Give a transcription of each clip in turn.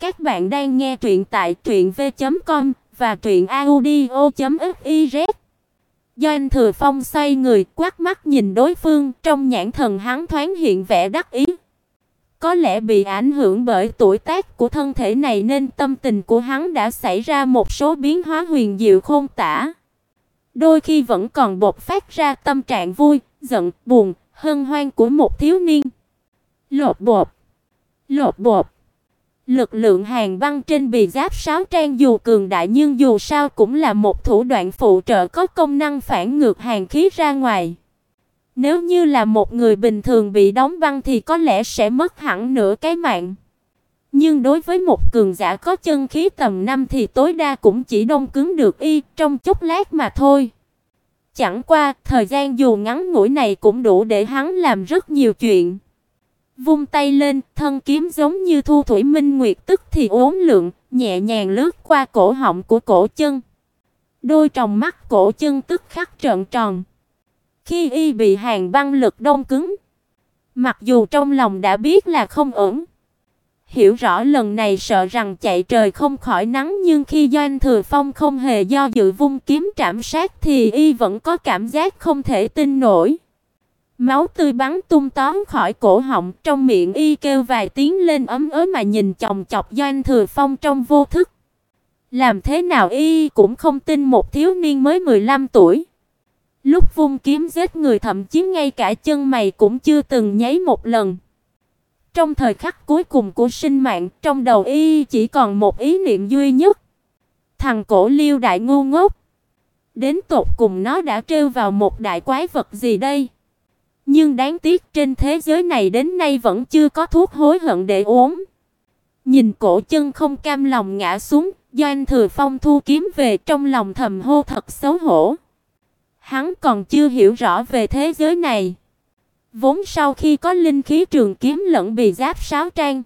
Các bạn đang nghe truyện tại truyệnv.com và truyệnaudio.fiz. Do anh Thừa Phong xoay người, quát mắt nhìn đối phương, trong nhãn thần hắn thoáng hiện vẻ đắc ý. Có lẽ bị ảnh hưởng bởi tuổi tác của thân thể này nên tâm tình của hắn đã xảy ra một số biến hóa huyền diệu khôn tả. Đôi khi vẫn còn bộc phát ra tâm trạng vui, giận, buồn, hân hoan của một thiếu niên. Lột bột. Lột bột. Lực lượng hàng băng trên bì giáp sáo trang dù cường đại nhưng dù sao cũng là một thủ đoạn phụ trợ có công năng phản ngược hàng khí ra ngoài. Nếu như là một người bình thường bị đóng băng thì có lẽ sẽ mất hẳn nửa cái mạng. Nhưng đối với một cường giả có chân khí tầm 5 thì tối đa cũng chỉ đông cứng được y trong chốc lát mà thôi. Chẳng qua, thời gian dù ngắn ngủi này cũng đủ để hắn làm rất nhiều chuyện. Vung tay lên, thân kiếm giống như thu thủy minh nguyệt tức thì uốn lượn, nhẹ nhàng lướt qua cổ họng của cổ chân. Đôi tròng mắt cổ chân tức khắc trợn tròn. Khi y bị hàng băng lực đông cứng, mặc dù trong lòng đã biết là không ổn, hiểu rõ lần này sợ rằng chạy trời không khỏi nắng, nhưng khi Doanh Thừa Phong không hề do dự vung kiếm trảm sát thì y vẫn có cảm giác không thể tin nổi. Máu tươi bắn tung tóm khỏi cổ họng, trong miệng y kêu vài tiếng lên ấm ớ mà nhìn chòng chọc Doanh Thừa Phong trong vô thức. Làm thế nào y cũng không tin một thiếu niên mới 15 tuổi. Lúc vung kiếm giết người thậm chí ngay cả chân mày cũng chưa từng nháy một lần. Trong thời khắc cuối cùng của sinh mạng, trong đầu y chỉ còn một ý niệm duy nhất. Thằng cổ Liêu đại ngu ngốc. Đến tột cùng nó đã trêu vào một đại quái vật gì đây? Nhưng đáng tiếc trên thế giới này đến nay vẫn chưa có thuốc hối hận để uống. Nhìn cổ chân không cam lòng ngã xuống, Doanh Thừa Phong thu kiếm về trong lòng thầm hô thật xấu hổ. Hắn còn chưa hiểu rõ về thế giới này. Vốn sau khi có linh khí trường kiếm lẫn bị giáp sáo trang,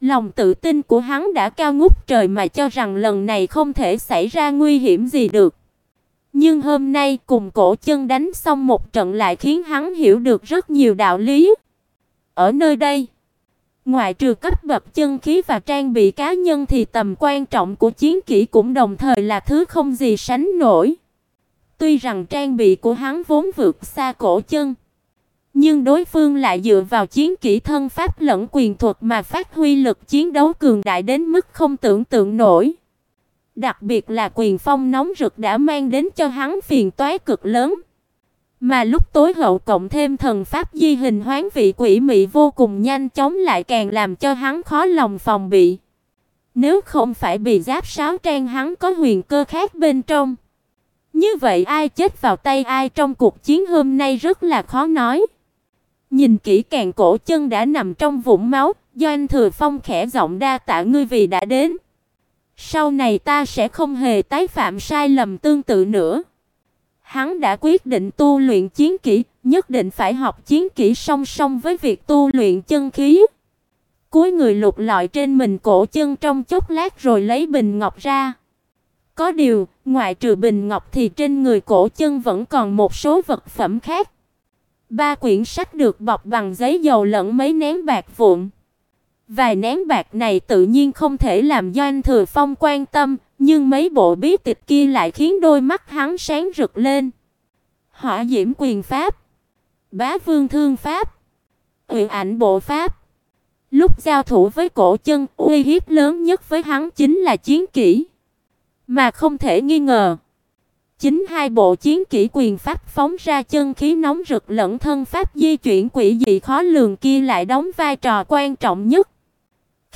lòng tự tin của hắn đã cao ngút trời mà cho rằng lần này không thể xảy ra nguy hiểm gì được. Nhưng hôm nay cùng cổ chân đánh xong một trận lại khiến hắn hiểu được rất nhiều đạo lý. Ở nơi đây, ngoại trừ cấp bậc chân khí và trang bị cá nhân thì tầm quan trọng của chiến kỹ cũng đồng thời là thứ không gì sánh nổi. Tuy rằng trang bị của hắn vốn vượt xa cổ chân, nhưng đối phương lại dựa vào chiến kỹ thân pháp lẫn quyền thuật mà phát huy lực chiến đấu cường đại đến mức không tưởng tượng nổi. Đặc biệt là quyền phong nóng rực đã mang đến cho hắn phiền toái cực lớn. Mà lúc tối hậu cộng thêm thần pháp di hình hoán vị quỷ mị vô cùng nhanh chóng lại càng làm cho hắn khó lòng phòng bị. Nếu không phải bị giáp sáo trang hắn có huyền cơ khác bên trong. Như vậy ai chết vào tay ai trong cuộc chiến hôm nay rất là khó nói. Nhìn kỹ càng cổ chân đã nằm trong vũng máu, do anh Thừa Phong khẽ giọng đa tạ ngươi vì đã đến. Sau này ta sẽ không hề tái phạm sai lầm tương tự nữa. Hắn đã quyết định tu luyện chiến kỹ, nhất định phải học chiến kỹ song song với việc tu luyện chân khí. Cuối người lục lọi trên mình cổ chân trong chốc lát rồi lấy bình ngọc ra. Có điều, ngoại trừ bình ngọc thì trên người cổ chân vẫn còn một số vật phẩm khác. Ba quyển sách được bọc bằng giấy dầu lẫn mấy nén bạc vụn. Vài nén bạc này tự nhiên không thể làm Doanh Thừa Phong quan tâm, nhưng mấy bộ bí tịch kia lại khiến đôi mắt hắn sáng rực lên. Hỏa Diễm Quyền Pháp, Bá Vương Thương Pháp, Uyển Ảnh Bộ Pháp. Lúc giao thủ với cổ chân, uy hiếp lớn nhất với hắn chính là chiến kỹ, mà không thể nghi ngờ. Chính hai bộ chiến kỹ quyền pháp phóng ra chân khí nóng rực lẫn thân pháp di chuyển quỷ dị khó lường kia lại đóng vai trò quan trọng nhất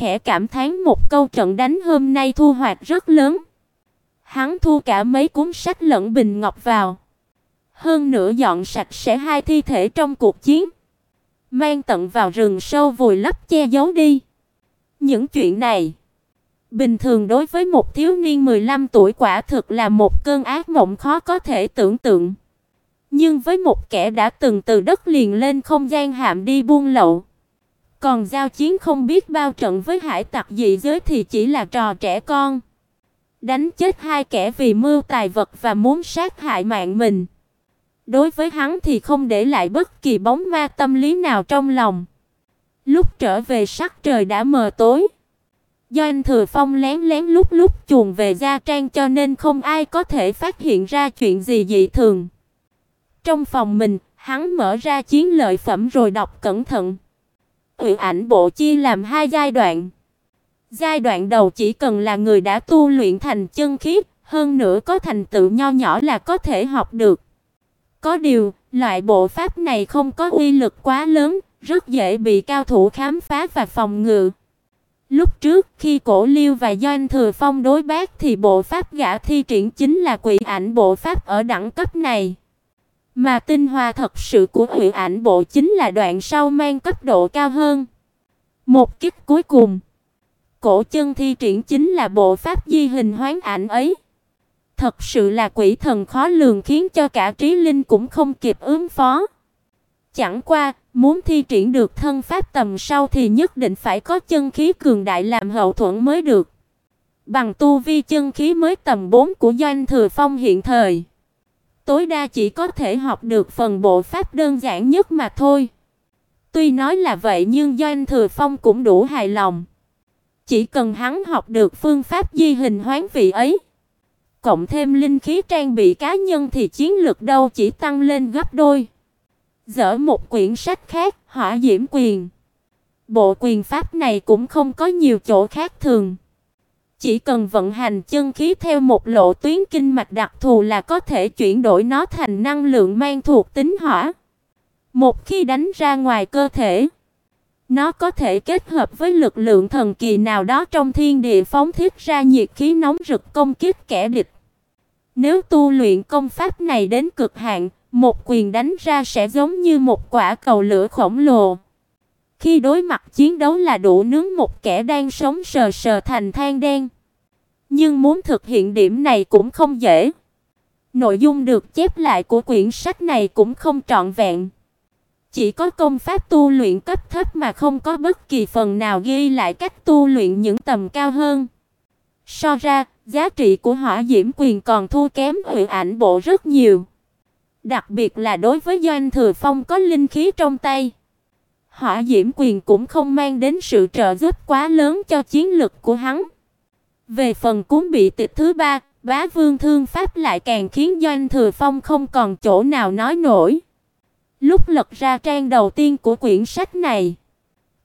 khẽ cảm thán một câu trận đánh hôm nay thu hoạch rất lớn. Hắn thu cả mấy cuốn sách lẫn bình ngọc vào. Hơn nữa dọn sạch sẽ hai thi thể trong cuộc chiến, mang tận vào rừng sâu vùi lấp che giấu đi. Những chuyện này, bình thường đối với một thiếu niên 15 tuổi quả thực là một cơn ác mộng khó có thể tưởng tượng. Nhưng với một kẻ đã từng từ đất liền lên không gian hạm đi buôn lậu, còn giao chiến không biết bao trận với hải tặc dị giới thì chỉ là trò trẻ con. Đánh chết hai kẻ vì mưu tài vật và muốn sát hại mạng mình. Đối với hắn thì không để lại bất kỳ bóng ma tâm lý nào trong lòng. Lúc trở về sắc trời đã mờ tối. Do anh Thừa Phong lén lén lúc lúc chuồn về gia trang cho nên không ai có thể phát hiện ra chuyện gì dị thường. Trong phòng mình, hắn mở ra chiến lợi phẩm rồi đọc cẩn thận. Ủy ảnh bộ chia làm hai giai đoạn. Giai đoạn đầu chỉ cần là người đã tu luyện thành chân khí, hơn nữa có thành tựu nho nhỏ là có thể học được. Có điều, loại bộ pháp này không có uy lực quá lớn, rất dễ bị cao thủ khám phá và phòng ngự. Lúc trước khi Cổ Liêu và Doanh Thừa Phong đối bác thì bộ pháp gã thi triển chính là quỷ ảnh bộ pháp ở đẳng cấp này. Mà tinh hoa thật sự của hủy ảnh bộ chính là đoạn sau mang cấp độ cao hơn. Một kích cuối cùng, cổ chân thi triển chính là bộ pháp di hình hoán ảnh ấy. Thật sự là quỷ thần khó lường khiến cho cả trí linh cũng không kịp ứng phó. Chẳng qua, muốn thi triển được thân pháp tầm sau thì nhất định phải có chân khí cường đại làm hậu thuẫn mới được. Bằng tu vi chân khí mới tầm 4 của Doanh Thừa Phong hiện thời, tối đa chỉ có thể học được phần bộ pháp đơn giản nhất mà thôi. Tuy nói là vậy nhưng Doanh Thừa Phong cũng đủ hài lòng. Chỉ cần hắn học được phương pháp di hình hoán vị ấy, cộng thêm linh khí trang bị cá nhân thì chiến lực đâu chỉ tăng lên gấp đôi. Dở một quyển sách khác, Hỏa Diễm Quyền. Bộ quyền pháp này cũng không có nhiều chỗ khác thường. Chỉ cần vận hành chân khí theo một lộ tuyến kinh mạch đặc thù là có thể chuyển đổi nó thành năng lượng mang thuộc tính hỏa. Một khi đánh ra ngoài cơ thể, nó có thể kết hợp với lực lượng thần kỳ nào đó trong thiên địa phóng thiết ra nhiệt khí nóng rực công kích kẻ địch. Nếu tu luyện công pháp này đến cực hạn, một quyền đánh ra sẽ giống như một quả cầu lửa khổng lồ. Khi đối mặt chiến đấu là đủ nướng một kẻ đang sống sờ sờ thành than đen. Nhưng muốn thực hiện điểm này cũng không dễ. Nội dung được chép lại của quyển sách này cũng không trọn vẹn. Chỉ có công pháp tu luyện cấp thấp mà không có bất kỳ phần nào ghi lại cách tu luyện những tầm cao hơn. So ra, giá trị của Hỏa Diễm Quyền còn thua kém Hủy Ảnh Bộ rất nhiều. Đặc biệt là đối với Doanh Thừa Phong có linh khí trong tay. Hỏa Diễm Quyền cũng không mang đến sự trợ giúp quá lớn cho chiến lực của hắn. Về phần cuốn bị tịch thứ ba, Bá Vương Thương Pháp lại càng khiến Doanh Thừa Phong không còn chỗ nào nói nổi. Lúc lật ra trang đầu tiên của quyển sách này,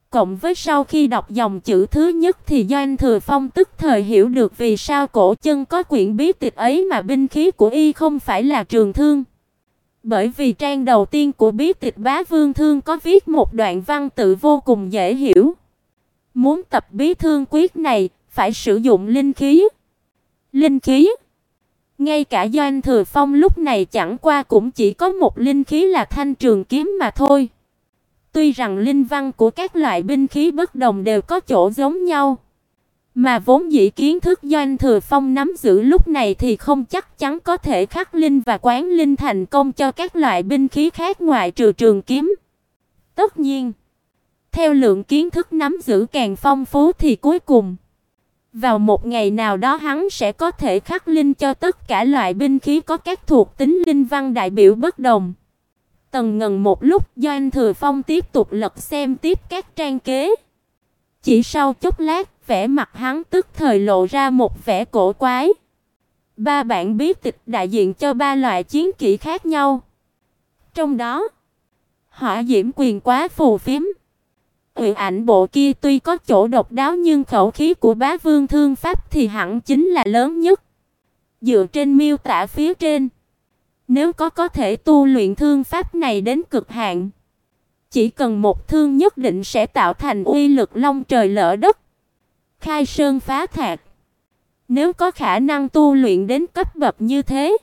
cộng với sau khi đọc dòng chữ thứ nhất thì Doanh Thừa Phong tức thời hiểu được vì sao cổ chân có quyển bí tịch ấy mà binh khí của y không phải là trường thương. Bởi vì trang đầu tiên của bí tịch Bá Vương Thương có viết một đoạn văn tự vô cùng dễ hiểu. Muốn tập bí thương quyết này, phải sử dụng linh khí. Linh khí? Ngay cả Doanh Thừa Phong lúc này chẳng qua cũng chỉ có một linh khí là thanh trường kiếm mà thôi. Tuy rằng linh văn của các loại binh khí bất đồng đều có chỗ giống nhau, mà vốn dĩ kiến thức Doanh Thừa Phong nắm giữ lúc này thì không chắc chắn có thể khắc linh và quán linh thành công cho các loại binh khí khác ngoại trừ trường kiếm. Tất nhiên, theo lượng kiến thức nắm giữ càng phong phú thì cuối cùng vào một ngày nào đó hắn sẽ có thể khắc linh cho tất cả loại binh khí có các thuộc tính linh văn đại biểu bất đồng. Tần ngần một lúc, Doanh Thừa Phong tiếp tục lật xem tiếp các trang kế. Chỉ sau chốc lát, vẻ mặt hắn tức thời lộ ra một vẻ cổ quái. Ba bản bí tịch đại diện cho ba loại chiến kỹ khác nhau. Trong đó, Hỏa Diễm Quyền quá phù phiếm. Ủy ảnh bộ kia tuy có chỗ độc đáo nhưng khẩu khí của bá vương thương pháp thì hẳn chính là lớn nhất. Dựa trên miêu tả phía trên, nếu có có thể tu luyện thương pháp này đến cực hạn, chỉ cần một thương nhất định sẽ tạo thành uy lực long trời lở đất, khai sơn phá thạch. Nếu có khả năng tu luyện đến cấp bậc như thế,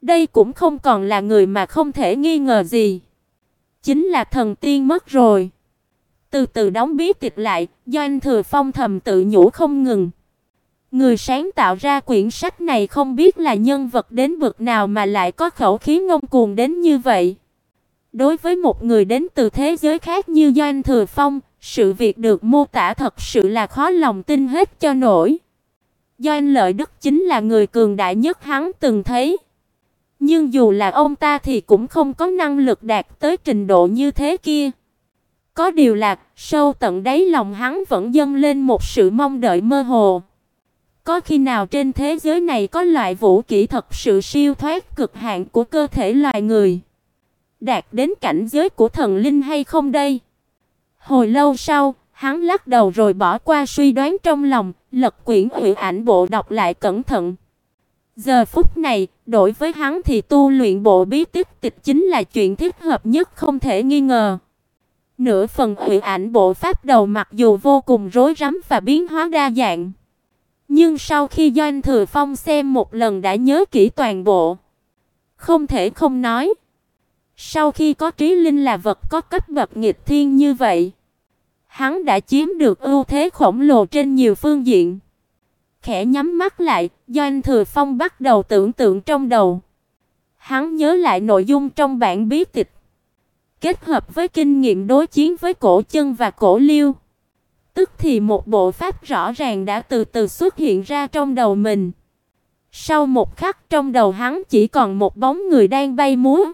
đây cũng không còn là người mà không thể nghi ngờ gì, chính là thần tiên mất rồi. Từ từ đóng bí tịch lại, Doanh Thừa Phong thầm tự nhủ không ngừng. Người sáng tạo ra quyển sách này không biết là nhân vật đến bậc nào mà lại có khẩu khí ngông cuồng đến như vậy. Đối với một người đến từ thế giới khác như Doanh Thừa Phong, sự việc được mô tả thật sự là khó lòng tin hết cho nổi. Doanh Lợi Đức chính là người cường đại nhất hắn từng thấy. Nhưng dù là ông ta thì cũng không có năng lực đạt tới trình độ như thế kia. Có điều là, sâu tận đáy lòng hắn vẫn dâng lên một sự mong đợi mơ hồ. Có khi nào trên thế giới này có loại vũ kỹ thật sự siêu thoát cực hạn của cơ thể loài người, đạt đến cảnh giới của thần linh hay không đây? Hồi lâu sau, hắn lắc đầu rồi bỏ qua suy đoán trong lòng, lật quyển ủy ảnh bộ đọc lại cẩn thận. Giờ phút này, đối với hắn thì tu luyện bộ bí tích tịch chính là chuyện thích hợp nhất không thể nghi ngờ. Nửa phần ủy ảnh bộ pháp đầu mặc dù vô cùng rối rắm và biến hóa đa dạng, nhưng sau khi Doanh Thừa Phong xem một lần đã nhớ kỹ toàn bộ. Không thể không nói, sau khi có trí linh là vật có cấp bậc nghịch thiên như vậy, hắn đã chiếm được ưu thế khổng lồ trên nhiều phương diện. Khẽ nhắm mắt lại, Doanh Thừa Phong bắt đầu tưởng tượng trong đầu. Hắn nhớ lại nội dung trong bản bí tịch, kết hợp với kinh nghiệm đối chiến với cổ chân và cổ liêu, tức thì một bộ pháp rõ ràng đã từ từ xuất hiện ra trong đầu mình. Sau một khắc trong đầu hắn chỉ còn một bóng người đang bay múa.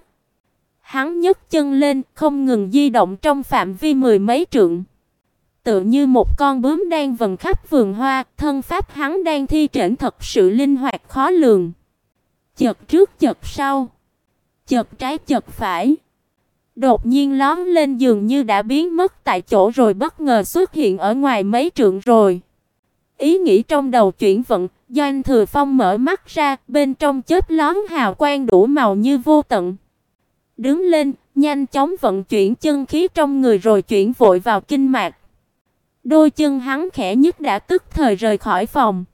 Hắn nhấc chân lên, không ngừng di động trong phạm vi mười mấy trượng tựa như một con bướm đang vần khắp vườn hoa, thân pháp hắn đang thi triển thật sự linh hoạt khó lường. Chợt trước chợt sau, chợt trái chợt phải. Đột nhiên lóm lên dường như đã biến mất tại chỗ rồi bất ngờ xuất hiện ở ngoài mấy trượng rồi. Ý nghĩ trong đầu chuyển vận, Doanh Thừa Phong mở mắt ra, bên trong chớp lóm hào quang đủ màu như vô tận. Đứng lên, nhanh chóng vận chuyển chân khí trong người rồi chuyển vội vào kinh mạch. Đôi chân hắn khẽ nhất đã tức thời rời khỏi phòng.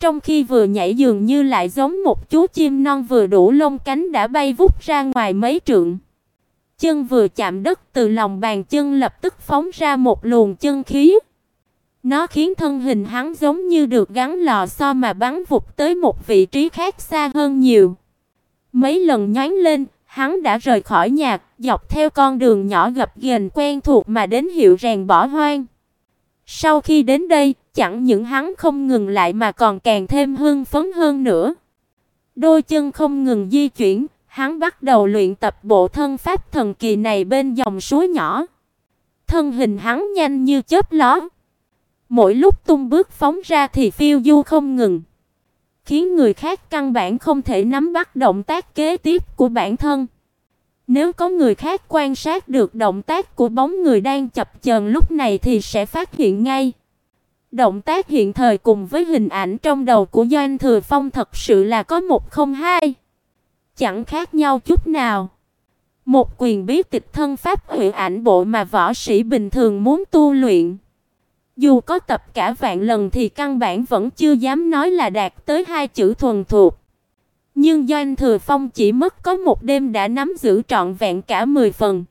Trong khi vừa nhảy dường như lại giống một chú chim non vừa đủ lông cánh đã bay vút ra ngoài mấy trượng. Chân vừa chạm đất từ lòng bàn chân lập tức phóng ra một luồng chân khí. Nó khiến thân hình hắn giống như được gắn lò xo mà bắn vụt tới một vị trí khác xa hơn nhiều. Mấy lần nhoáng lên, hắn đã rời khỏi nhà, dọc theo con đường nhỏ gập ghềnh quen thuộc mà đến hiệu rèn bỏ hoang. Sau khi đến đây, chẳng những hắn không ngừng lại mà còn càng thêm hưng phấn hơn nữa. Đôi chân không ngừng di chuyển, hắn bắt đầu luyện tập bộ thân pháp thần kỳ này bên dòng suối nhỏ. Thân hình hắn nhanh như chớp lóe. Mỗi lúc tung bước phóng ra thì phiêu du không ngừng, khiến người khác căn bản không thể nắm bắt động tác kế tiếp của bản thân. Nếu có người khác quan sát được động tác của bóng người đang chập chờn lúc này thì sẽ phát hiện ngay. Động tác hiện thời cùng với hình ảnh trong đầu của Doanh Thừa Phong thật sự là có một không hai. Chẳng khác nhau chút nào. Một quyền bí tịch thân pháp hủy ảnh bộ mà võ sĩ bình thường muốn tu luyện. Dù có tập cả vạn lần thì căn bản vẫn chưa dám nói là đạt tới hai chữ thuần thuộc. Nhưng Doanh Thừa Phong chỉ mất có một đêm đã nắm giữ trọn vẹn cả 10 phần.